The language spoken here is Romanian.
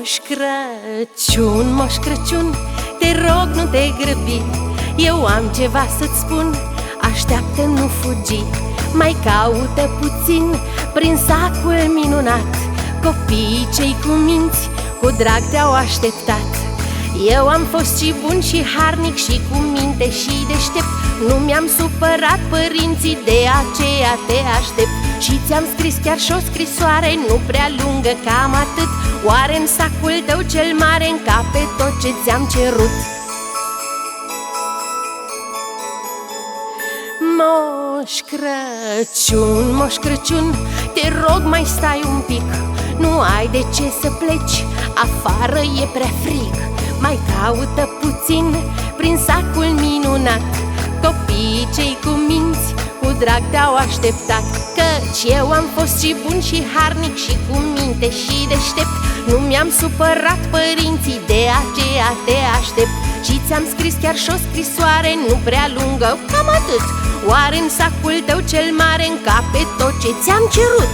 Moș Crăciun, Moș Crăciun, te rog nu te grăbi. Eu am ceva să-ți spun, așteaptă nu fugi. Mai caută puțin prin sacul minunat. Copiii cei cu minți, cu drag te-au așteptat Eu am fost și bun și harnic și cu minte și deștept. Nu mi-am supărat părinții, de aceea te aștept. Și ți-am scris chiar și o scrisoare, nu prea lungă, cam atât. Oare în sacul tău cel mare încape tot ce ți-am cerut? Moș Crăciun, Moș Crăciun, te rog mai stai un pic. Nu ai de ce să pleci, afară e prea frig Mai caută puțin prin sacul minunat. Copiii cei cu minți, cu drag te-au așteptat Căci eu am fost și bun și harnic și cu minte și deștept. Nu mi-am supărat părinții, de aceea te aștept. Și ți-am scris chiar și o scrisoare, nu prea lungă, cam atât. Oare în sacul tău cel mare încape tot ce ți-am cerut?